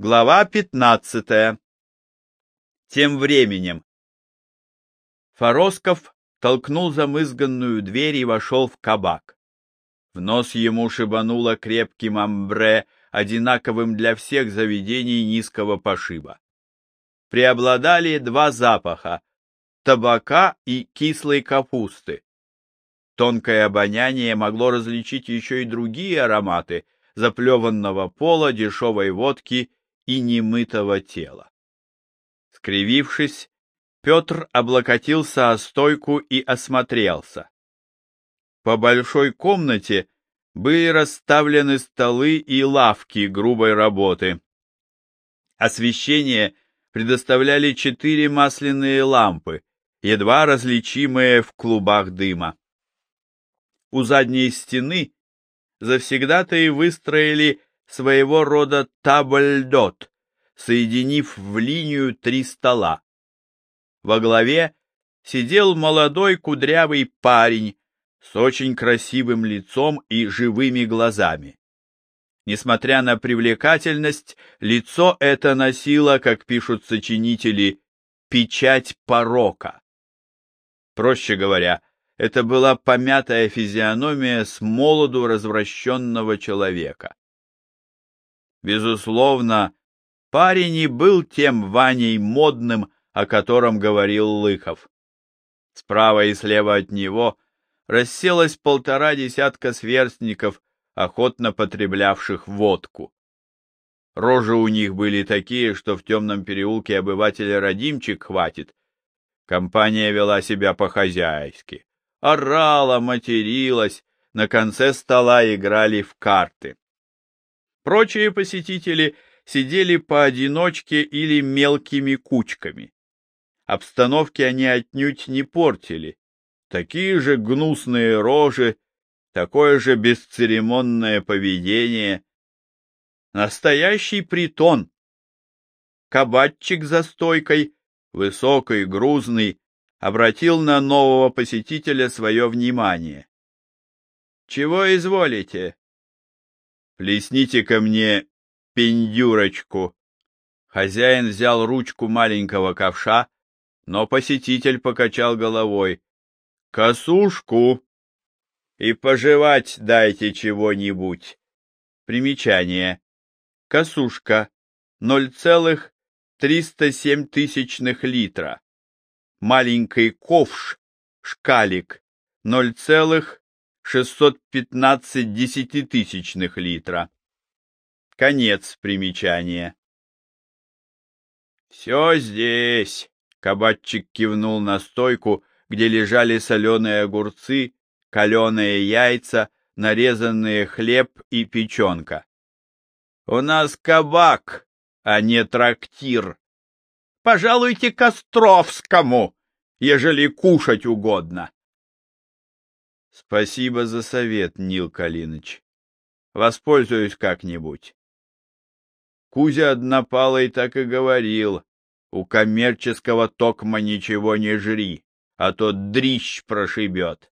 Глава пятнадцатая. Тем временем. Форосков толкнул замызганную дверь и вошел в кабак. В нос ему шибануло крепким амбре, одинаковым для всех заведений низкого пошиба. Преобладали два запаха — табака и кислой капусты. Тонкое обоняние могло различить еще и другие ароматы заплеванного пола, дешевой водки и немытого тела. Скривившись, Петр облокотился о стойку и осмотрелся. По большой комнате были расставлены столы и лавки грубой работы. Освещение предоставляли четыре масляные лампы, едва различимые в клубах дыма. У задней стены завсегда-то и выстроили своего рода табльдот, соединив в линию три стола. Во главе сидел молодой кудрявый парень с очень красивым лицом и живыми глазами. Несмотря на привлекательность, лицо это носило, как пишут сочинители, печать порока. Проще говоря, это была помятая физиономия с молоду развращенного человека. Безусловно, парень и был тем Ваней модным, о котором говорил Лыхов. Справа и слева от него расселось полтора десятка сверстников, охотно потреблявших водку. Рожи у них были такие, что в темном переулке обывателя родимчик хватит. Компания вела себя по-хозяйски. Орала, материлась, на конце стола играли в карты. Прочие посетители сидели поодиночке или мелкими кучками. Обстановки они отнюдь не портили. Такие же гнусные рожи, такое же бесцеремонное поведение. Настоящий притон. Кабатчик за стойкой, высокий, грузный, обратил на нового посетителя свое внимание. — Чего изволите? Плесните ко мне пендюрочку. Хозяин взял ручку маленького ковша, но посетитель покачал головой. Косушку. И пожевать дайте чего-нибудь. Примечание. Косушка. 0,307 тысячных литра. Маленький ковш, шкалик. 0,3 615 десятитысячных литра. Конец примечания. «Все здесь!» — кабатчик кивнул на стойку, где лежали соленые огурцы, каленые яйца, нарезанные хлеб и печенка. «У нас кабак, а не трактир. Пожалуйте Костровскому, ежели кушать угодно». Спасибо за совет, Нил Калиныч. Воспользуюсь как-нибудь. Кузя Однопалый так и говорил. У коммерческого токма ничего не жри, а то дрищ прошибет.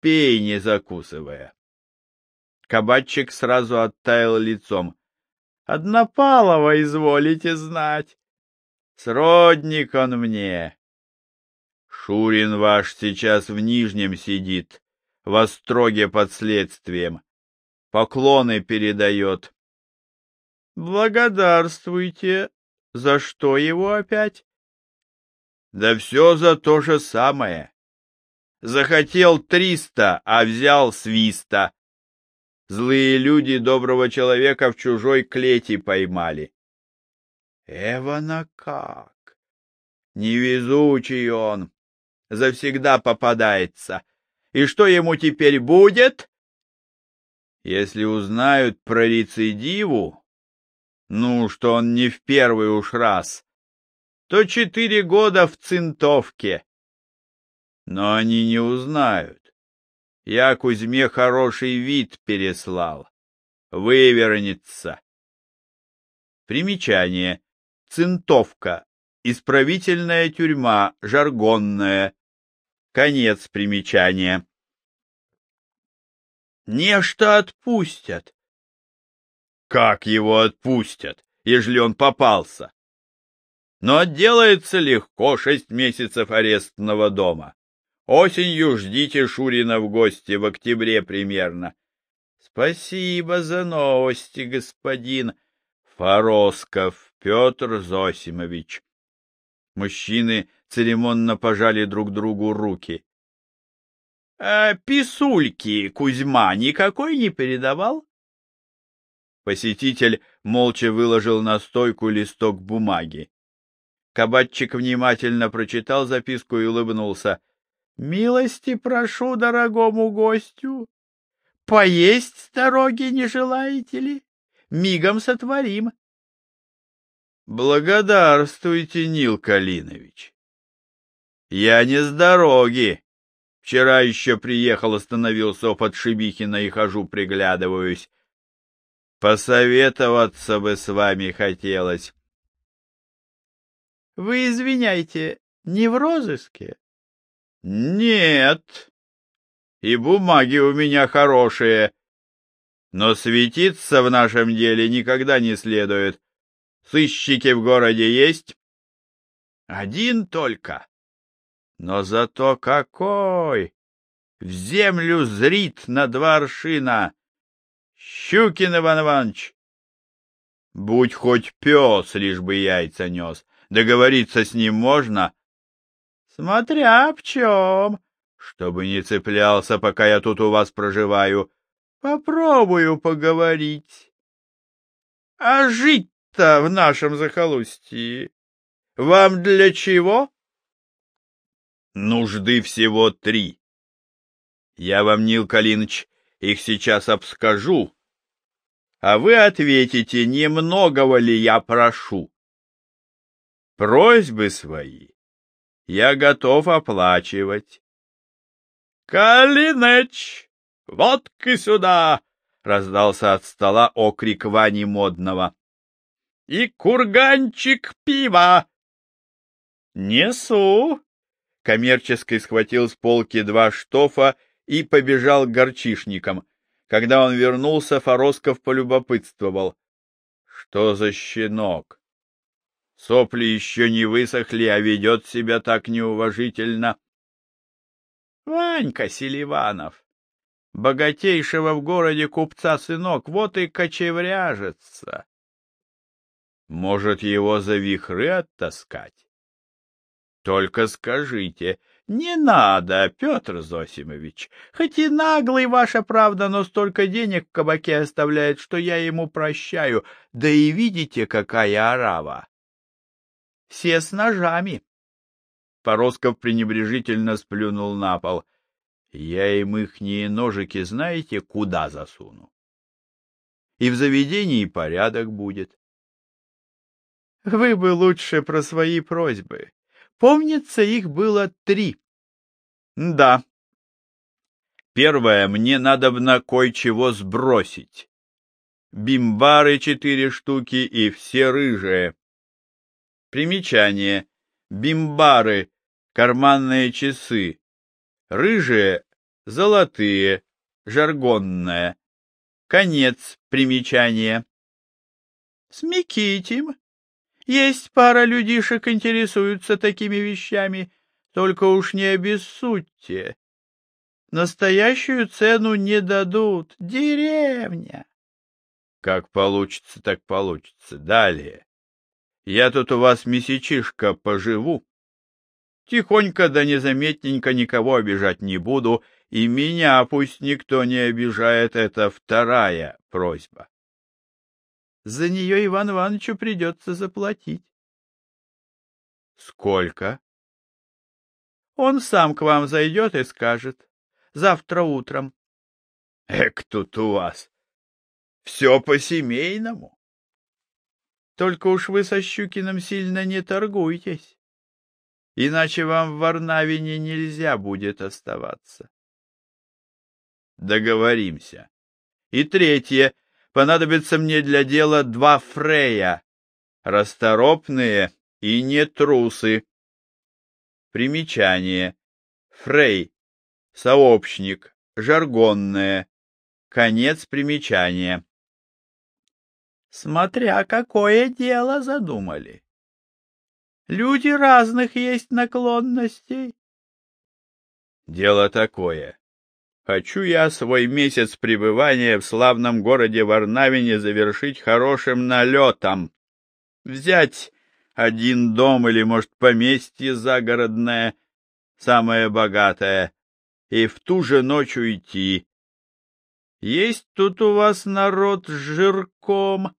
Пей, не закусывая. Кабачик сразу оттаял лицом. Однопалова изволите знать. Сродник он мне. Шурин ваш сейчас в Нижнем сидит, в остроге под следствием. Поклоны передает. Благодарствуйте. За что его опять? Да все за то же самое. Захотел триста, а взял свиста. Злые люди доброго человека в чужой клети поймали. Эвана как? Невезучий он. Завсегда попадается. И что ему теперь будет? Если узнают про рецидиву, ну, что он не в первый уж раз, то четыре года в цинтовке. Но они не узнают. Я Кузьме хороший вид переслал. Вывернется. Примечание. Цинтовка. Исправительная тюрьма, жаргонная. Конец примечания. Нечто отпустят. Как его отпустят? ежели он попался. Но отделается легко шесть месяцев арестного дома. Осенью ждите Шурина в гости, в октябре примерно. Спасибо за новости, господин Форосков Петр Зосимович. Мужчины церемонно пожали друг другу руки. А писульки Кузьма никакой не передавал? Посетитель молча выложил на стойку листок бумаги. Кабатчик внимательно прочитал записку и улыбнулся. — Милости прошу дорогому гостю. Поесть с дороги не желаете ли? Мигом сотворим. — Благодарствуйте, Нил Калинович. — Я не с дороги. Вчера еще приехал, остановился у подшибихина и хожу, приглядываюсь. Посоветоваться бы с вами хотелось. — Вы извиняйте, не в розыске? — Нет. И бумаги у меня хорошие. Но светиться в нашем деле никогда не следует. Сыщики в городе есть? — Один только. Но зато какой! В землю зрит на два аршина! Щукин Иван Иванович! Будь хоть пес, лишь бы яйца нес. Договориться с ним можно? Смотря в чем. Чтобы не цеплялся, пока я тут у вас проживаю. Попробую поговорить. А жить-то в нашем захолустье вам для чего? Нужды всего три. Я вам, Нил Калиныч, их сейчас обскажу, а вы ответите, немногого ли я прошу. Просьбы свои я готов оплачивать. — Калиныч, водки сюда! — раздался от стола окрик Вани Модного. — И курганчик пива! — Несу! Коммерческий схватил с полки два штофа и побежал к горчишникам. Когда он вернулся, Форосков полюбопытствовал. — Что за щенок? Сопли еще не высохли, а ведет себя так неуважительно. — Ванька Селиванов, богатейшего в городе купца сынок, вот и кочевряжется. Может, его за вихры оттаскать? Только скажите, не надо, Петр Зосимович, хоть и наглый ваша правда, но столько денег в кабаке оставляет, что я ему прощаю, да и видите, какая орава. Все с ножами. Поросков пренебрежительно сплюнул на пол. Я им ихние ножики знаете, куда засуну? И в заведении порядок будет. Вы бы лучше про свои просьбы. Помнится, их было три. Да. Первое, мне надо на кое-чего сбросить. Бимбары четыре штуки и все рыжие. Примечание. Бимбары — карманные часы. Рыжие — золотые, жаргонное. Конец примечания. Смекитим. Есть пара людишек интересуются такими вещами, только уж не обессудьте. Настоящую цену не дадут. Деревня. Как получится, так получится. Далее. Я тут у вас месячишко поживу. Тихонько да незаметненько никого обижать не буду, и меня пусть никто не обижает, это вторая просьба. За нее Иван Ивановичу придется заплатить. — Сколько? — Он сам к вам зайдет и скажет. Завтра утром. — Эк, тут у вас. Все по-семейному. Только уж вы со Щукиным сильно не торгуйтесь. Иначе вам в Варнавине нельзя будет оставаться. Договоримся. И третье — понадобится мне для дела два фрея, расторопные и не трусы. Примечание. Фрей. Сообщник. Жаргонное. Конец примечания. Смотря какое дело задумали. Люди разных есть наклонностей. Дело такое. Хочу я свой месяц пребывания в славном городе Варнавине завершить хорошим налетом. Взять один дом или, может, поместье загородное, самое богатое, и в ту же ночь уйти. Есть тут у вас народ с жирком?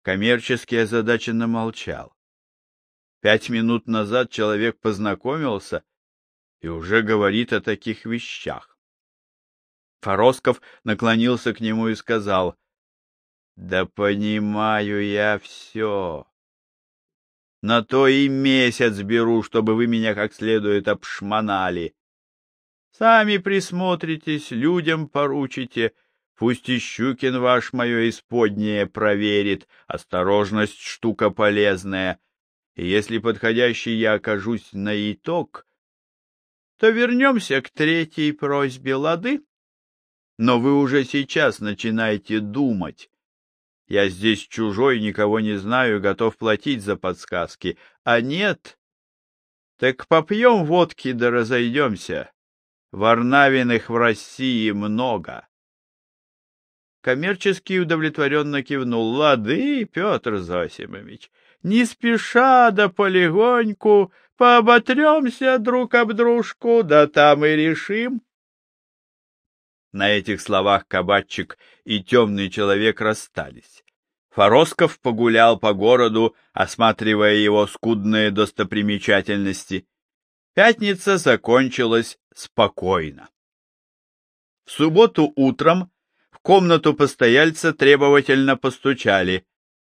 Коммерчески озадаченно молчал. Пять минут назад человек познакомился и уже говорит о таких вещах. Форосков наклонился к нему и сказал, — Да понимаю я все. На то и месяц беру, чтобы вы меня как следует обшмонали. Сами присмотритесь, людям поручите, пусть и Щукин ваш мое исподнее проверит, осторожность штука полезная, и если подходящий я окажусь на итог, то вернемся к третьей просьбе, лады? Но вы уже сейчас начинаете думать. Я здесь чужой, никого не знаю, готов платить за подсказки. А нет, так попьем водки да разойдемся. Варнавиных в России много. Коммерчески удовлетворенно кивнул. Лады, Петр Зосимович, не спеша да полегоньку Пооботремся друг об дружку, да там и решим. На этих словах кабачик и темный человек расстались. Форосков погулял по городу, осматривая его скудные достопримечательности. Пятница закончилась спокойно. В субботу утром в комнату постояльца требовательно постучали.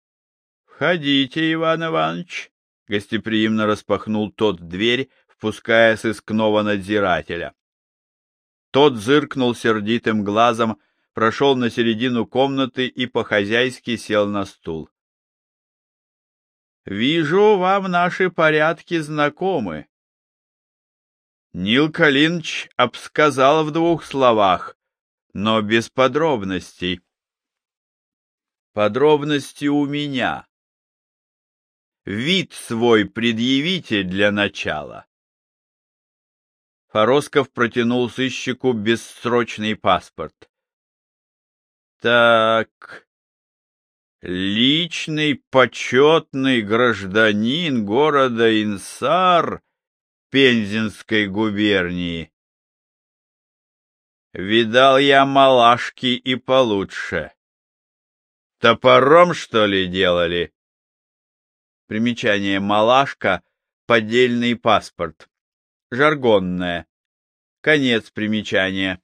— Входите, Иван Иванович, — гостеприимно распахнул тот дверь, впуская сыскного надзирателя. Тот зыркнул сердитым глазом, прошел на середину комнаты и по-хозяйски сел на стул. — Вижу, вам наши порядки знакомы. Нил Калинч обсказал в двух словах, но без подробностей. Подробности у меня вид свой предъявите для начала. Форосков протянул сыщику бессрочный паспорт. Так, личный почетный гражданин города Инсар Пензенской губернии. Видал я малашки и получше. Топором, что ли, делали? Примечание «малашка» — поддельный паспорт. Жаргонное. Конец примечания.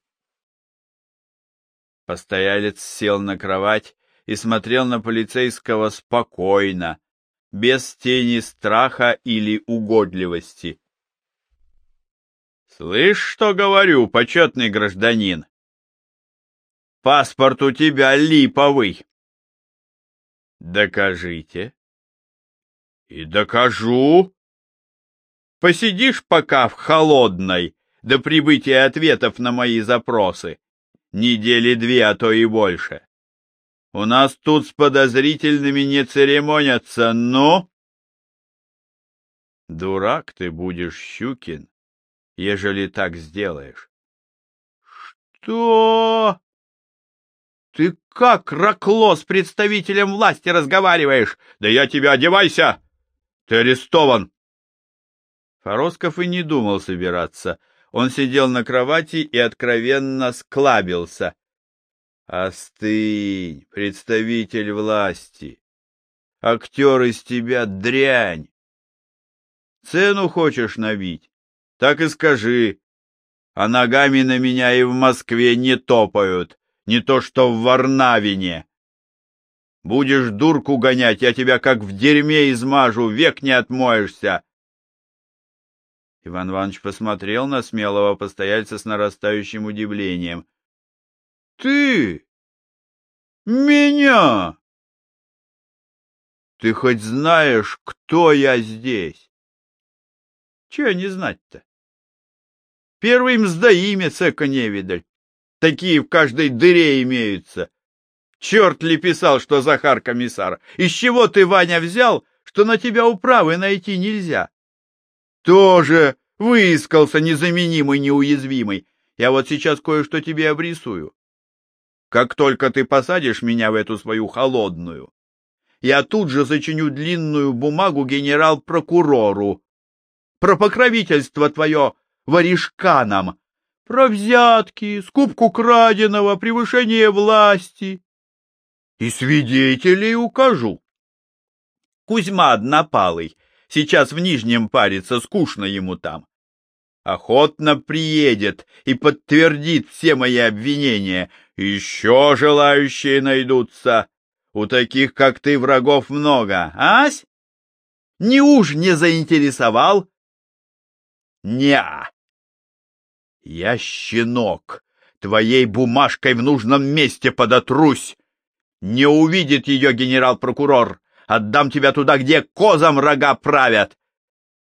Постоялец сел на кровать и смотрел на полицейского спокойно, без тени страха или угодливости. — Слышь, что говорю, почетный гражданин? Паспорт у тебя липовый. — Докажите. И докажу. Посидишь пока в холодной до прибытия ответов на мои запросы. Недели две, а то и больше. У нас тут с подозрительными не церемонятся, но... Дурак ты будешь, Щукин, ежели так сделаешь. Что? Ты как, Ракло, с представителем власти разговариваешь? Да я тебя одевайся! Ты арестован!» Форосков и не думал собираться. Он сидел на кровати и откровенно склабился. «Остынь, представитель власти! Актер из тебя дрянь! Цену хочешь набить? Так и скажи, а ногами на меня и в Москве не топают, не то что в Варнавине!» Будешь дурку гонять, я тебя как в дерьме измажу, век не отмоешься. Иван Иванович посмотрел на смелого постояльца с нарастающим удивлением. — Ты? Меня? Ты хоть знаешь, кто я здесь? Чего не знать-то? Первый мздоимец эко невидаль. Такие в каждой дыре имеются. Черт ли писал, что Захар комиссар? Из чего ты, Ваня, взял, что на тебя управы найти нельзя? Тоже выискался незаменимый, неуязвимый. Я вот сейчас кое-что тебе обрисую. Как только ты посадишь меня в эту свою холодную, я тут же зачиню длинную бумагу генерал-прокурору. Про покровительство твое воришканам, про взятки, скупку краденого, превышение власти и свидетелей укажу. Кузьма однопалый, сейчас в Нижнем парится, скучно ему там. Охотно приедет и подтвердит все мои обвинения. Еще желающие найдутся. У таких, как ты, врагов много, ась? Не уж не заинтересовал? Неа. Я щенок, твоей бумажкой в нужном месте подотрусь. Не увидит ее генерал-прокурор. Отдам тебя туда, где козам рога правят.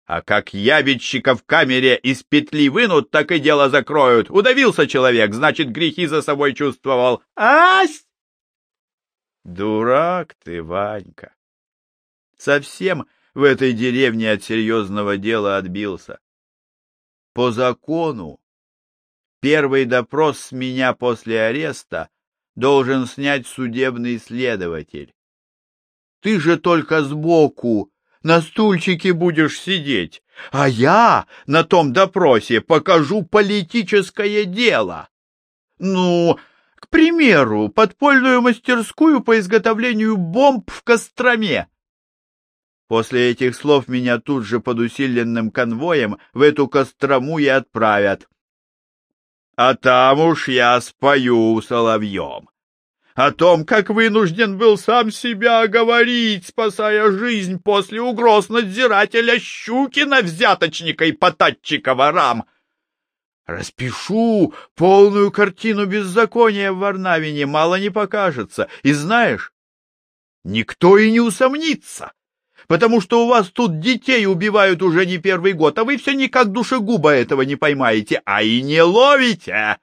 А как ябедщика в камере из петли вынут, так и дело закроют. Удавился человек, значит, грехи за собой чувствовал. Ась! Дурак ты, Ванька. Совсем в этой деревне от серьезного дела отбился. По закону первый допрос с меня после ареста должен снять судебный следователь. Ты же только сбоку на стульчике будешь сидеть, а я на том допросе покажу политическое дело. Ну, к примеру, подпольную мастерскую по изготовлению бомб в Костроме. После этих слов меня тут же под усиленным конвоем в эту Кострому и отправят а там уж я спою соловьем. О том, как вынужден был сам себя говорить, спасая жизнь после угроз надзирателя Щукина, взяточника и потатчика ворам. Распишу полную картину беззакония в Варнавине, мало не покажется. И знаешь, никто и не усомнится потому что у вас тут детей убивают уже не первый год, а вы все никак душегуба этого не поймаете, а и не ловите.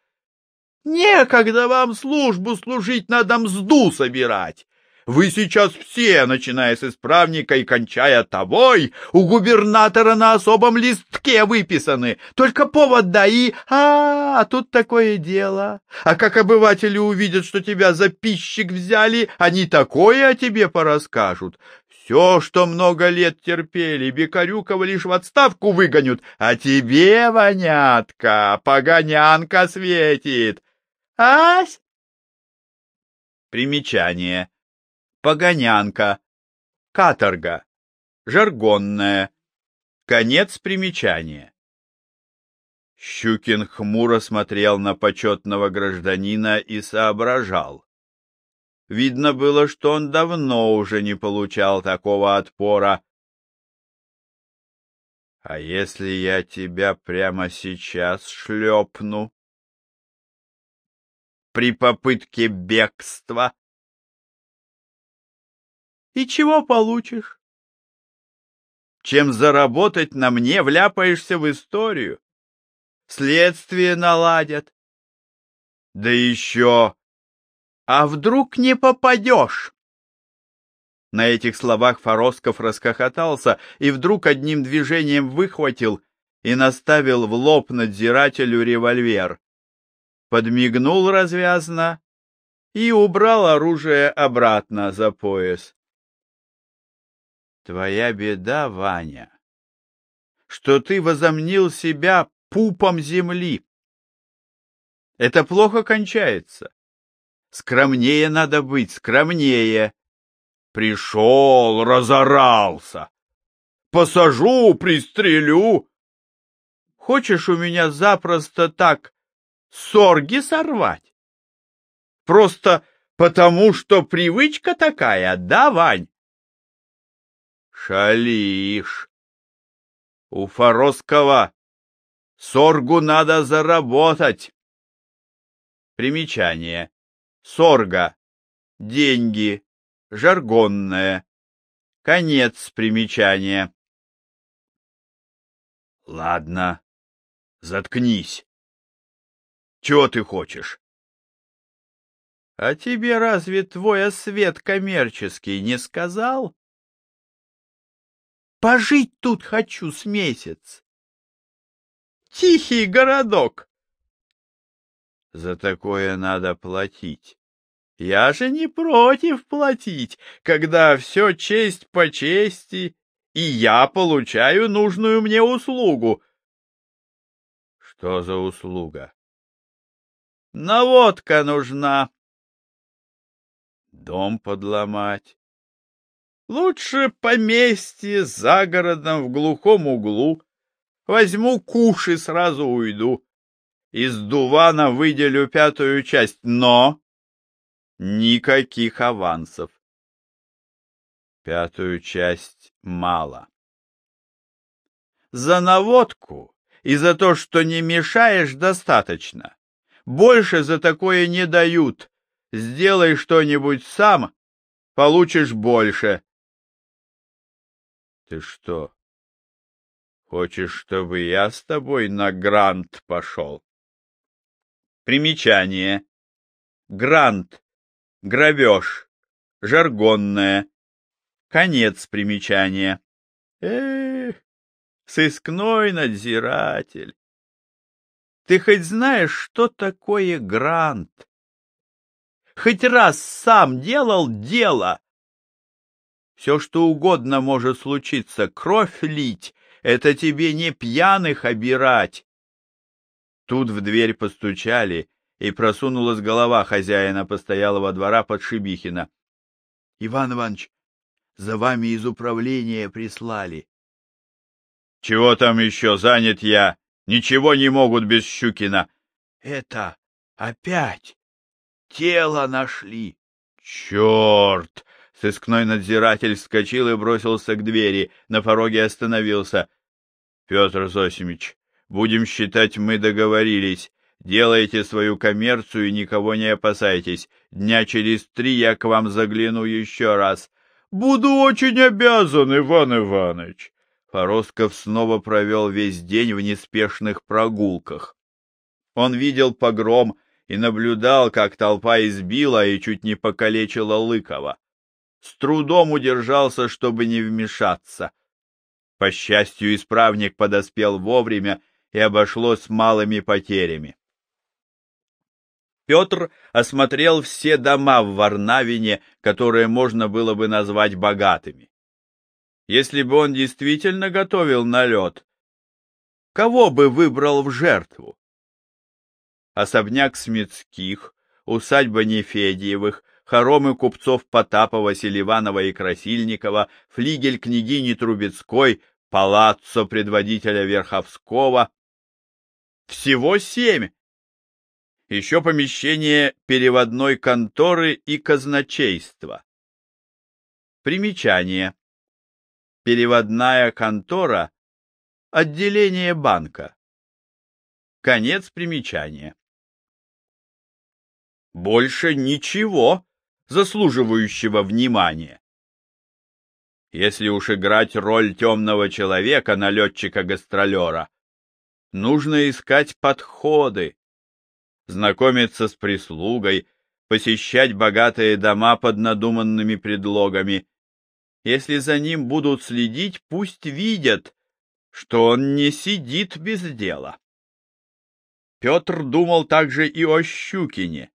Некогда вам службу служить, надо мзду собирать. Вы сейчас все, начиная с исправника и кончая тобой, у губернатора на особом листке выписаны. Только повод да и... А, -а, а тут такое дело. А как обыватели увидят, что тебя за пищик взяли, они такое о тебе порасскажут. Все, что много лет терпели, Бекарюкова лишь в отставку выгонят, а тебе, вонятка, погонянка светит. Ась? Примечание. Погонянка. Каторга. Жаргонная. Конец примечания. Щукин хмуро смотрел на почетного гражданина и соображал. Видно было, что он давно уже не получал такого отпора. — А если я тебя прямо сейчас шлепну? При попытке бегства? И чего получишь? Чем заработать на мне, вляпаешься в историю. Следствие наладят. Да еще а вдруг не попадешь? На этих словах Форосков расхохотался и вдруг одним движением выхватил и наставил в лоб надзирателю револьвер. Подмигнул развязно и убрал оружие обратно за пояс. Твоя беда, Ваня, что ты возомнил себя пупом земли. Это плохо кончается. Скромнее надо быть, скромнее. Пришел, разорался. Посажу, пристрелю. Хочешь у меня запросто так сорги сорвать? Просто потому, что привычка такая, да, Вань? Шалишь. У Форосского соргу надо заработать. Примечание. Сорга. Деньги. Жаргонное. Конец примечания. Ладно, заткнись. Чего ты хочешь? — А тебе разве твой освет коммерческий не сказал? — Пожить тут хочу с месяц. Тихий городок. За такое надо платить. Я же не против платить, когда все честь по чести, и я получаю нужную мне услугу. Что за услуга? Наводка нужна. Дом подломать. Лучше поместье за городом в глухом углу. Возьму куш и сразу уйду. Из Дувана выделю пятую часть, но никаких авансов. Пятую часть мало. За наводку и за то, что не мешаешь, достаточно. Больше за такое не дают. Сделай что-нибудь сам, получишь больше. Ты что, хочешь, чтобы я с тобой на грант пошел? Примечание. Грант. Грабеж. Жаргонное. Конец примечания. Эх, сыскной надзиратель. Ты хоть знаешь, что такое грант? Хоть раз сам делал дело. Все, что угодно может случиться, кровь лить, это тебе не пьяных обирать. Тут в дверь постучали, и просунулась голова хозяина постоялого двора подшибихина. — Иван Иванович, за вами из управления прислали. — Чего там еще занят я? Ничего не могут без Щукина. — Это опять тело нашли. — Черт! Сыскной надзиратель вскочил и бросился к двери, на пороге остановился. — Петр Зосимич, будем считать, мы договорились. Делайте свою коммерцию и никого не опасайтесь. Дня через три я к вам загляну еще раз. — Буду очень обязан, Иван Иванович. Форосков снова провел весь день в неспешных прогулках. Он видел погром и наблюдал, как толпа избила и чуть не покалечила Лыкова. С трудом удержался, чтобы не вмешаться. По счастью, исправник подоспел вовремя и обошлось малыми потерями. Петр осмотрел все дома в Варнавине, которые можно было бы назвать богатыми. Если бы он действительно готовил налет, кого бы выбрал в жертву? Особняк Смитских, усадьба Нефедьевых, хоромы купцов Потапова, Селиванова и Красильникова, флигель княгини Трубецкой, палаццо предводителя Верховского. Всего семь. Еще помещение переводной конторы и казначейства. Примечание. Переводная контора — отделение банка. Конец примечания. Больше ничего заслуживающего внимания. Если уж играть роль темного человека, налетчика-гастролера, нужно искать подходы, знакомиться с прислугой, посещать богатые дома под надуманными предлогами, если за ним будут следить, пусть видят, что он не сидит без дела. Петр думал также и о Щукине.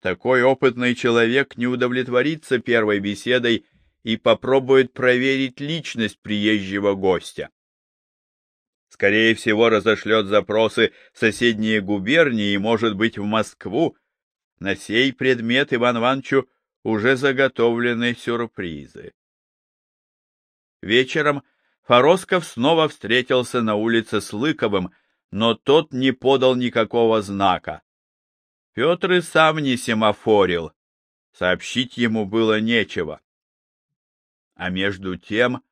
Такой опытный человек не удовлетворится первой беседой и попробует проверить личность приезжего гостя. Скорее всего, разошлет запросы в соседние губернии и, может быть, в Москву. На сей предмет Иван Ивановичу уже заготовлены сюрпризы. Вечером Форосков снова встретился на улице с Лыковым, но тот не подал никакого знака. Петр и сам не семафорил, сообщить ему было нечего. А между тем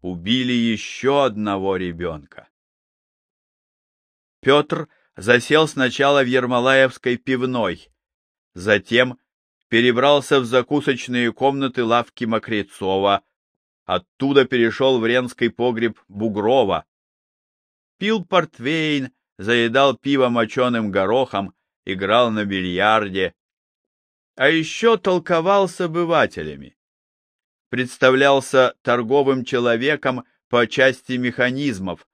убили еще одного ребенка. Петр засел сначала в Ермолаевской пивной, затем перебрался в закусочные комнаты лавки Мокрецова, оттуда перешел в Ренский погреб Бугрова. Пил портвейн, заедал пиво моченым горохом, играл на бильярде. а еще толковал с обывателями. Представлялся торговым человеком по части механизмов,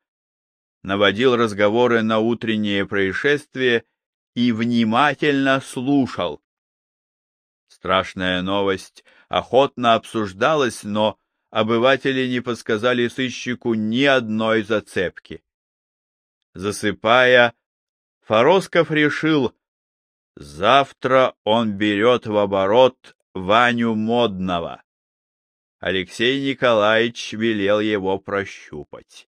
наводил разговоры на утренние происшествия и внимательно слушал. Страшная новость охотно обсуждалась, но обыватели не подсказали сыщику ни одной зацепки. Засыпая, Форосков решил, завтра он берет в оборот Ваню Модного. Алексей Николаевич велел его прощупать.